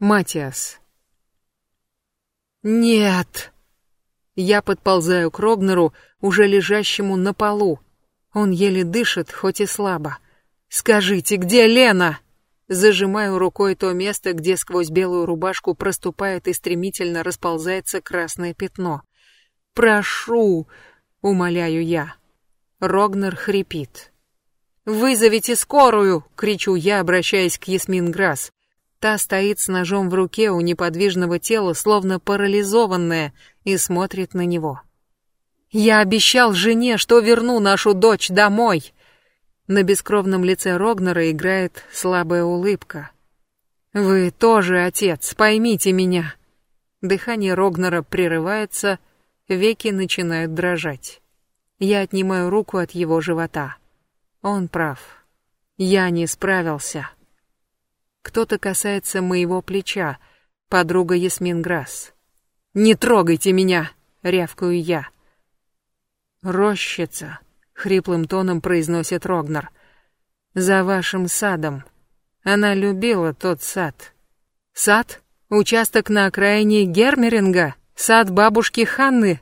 Матиас. Нет. Я подползаю к Рогнеру, уже лежащему на полу. Он еле дышит, хоть и слабо. Скажите, где Лена? Зажимаю рукой то место, где сквозь белую рубашку проступает и стремительно расползается красное пятно. Прошу, умоляю я. Рогнер хрипит. «Вызовите скорую!» — кричу я, обращаясь к Ясмин Грасс. Та стоит с ножом в руке у неподвижного тела, словно парализованная, и смотрит на него. «Я обещал жене, что верну нашу дочь домой!» На бескровном лице Рогнера играет слабая улыбка. «Вы тоже отец, поймите меня!» Дыхание Рогнера прерывается, веки начинают дрожать. Я отнимаю руку от его живота. Он прав. Я не справился. Кто-то касается моего плеча, подруга Ясмин Грасс. «Не трогайте меня!» — рявкаю я. «Рощица», — хриплым тоном произносит Рогнер. «За вашим садом. Она любила тот сад». «Сад? Участок на окраине Гермеринга? Сад бабушки Ханны?»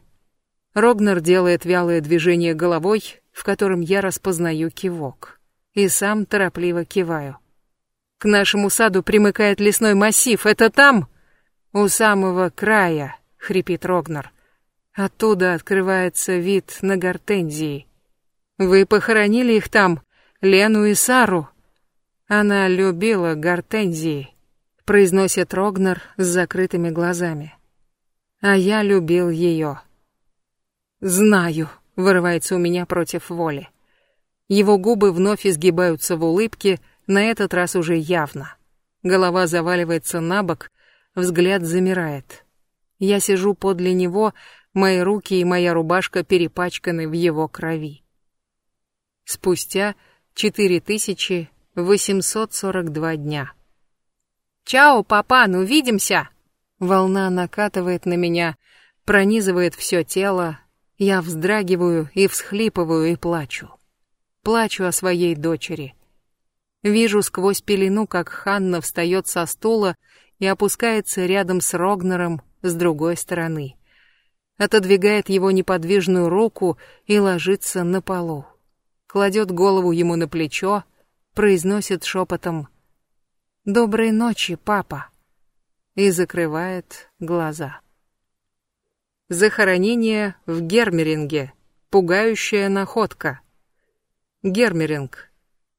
Рогнер делает вялое движение головой, в котором я распознаю кивок. И сам торопливо киваю. К нашему саду примыкает лесной массив. Это там? У самого края, хрипит Рогнер. Оттуда открывается вид на гортензии. Вы похоронили их там, Лену и Сару. Она любила гортензии, произносит Рогнер с закрытыми глазами. А я любил ее. Знаю, вырывается у меня против воли. Его губы вновь изгибаются в улыбке, на этот раз уже явно. Голова заваливается на бок, взгляд замирает. Я сижу подле него, мои руки и моя рубашка перепачканы в его крови. Спустя 4842 дня. «Чао, папан, увидимся!» Волна накатывает на меня, пронизывает все тело. Я вздрагиваю и всхлипываю и плачу. Плачу о своей дочери. Вижу сквозь пелену, как Ханна встает со стула и опускается рядом с Рогнером с другой стороны. Отодвигает его неподвижную руку и ложится на полу. Кладет голову ему на плечо, произносит шепотом «Доброй ночи, папа!» и закрывает глаза. Захоронение в Гермеринге. Пугающая находка. Гермеринг.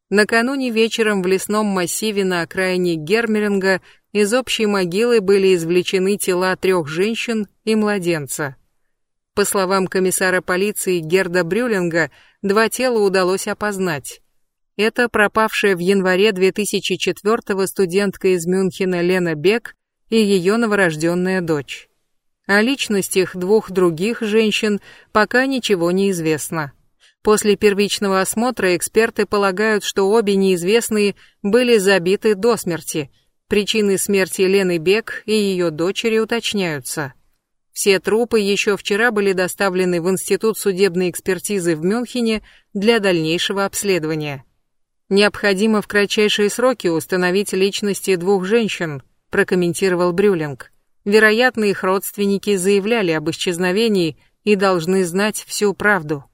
Накануне вечером в лесном массиве на окраине Гермеринга из общей могилы были извлечены тела трех женщин и младенца. По словам комиссара полиции Герда Брюлинга, два тела удалось опознать. Это пропавшая в январе 2004-го студентка из Мюнхена Лена Бек и ее новорожденная дочь. О личностях двух других женщин пока ничего не известно. После первичного осмотра эксперты полагают, что обе неизвестные были забиты до смерти. Причины смерти Лены Бек и ее дочери уточняются. Все трупы еще вчера были доставлены в Институт судебной экспертизы в Мюнхене для дальнейшего обследования. Необходимо в кратчайшие сроки установить личности двух женщин, прокомментировал Брюлинг. Вероятно, их родственники заявляли об исчезновении и должны знать всю правду.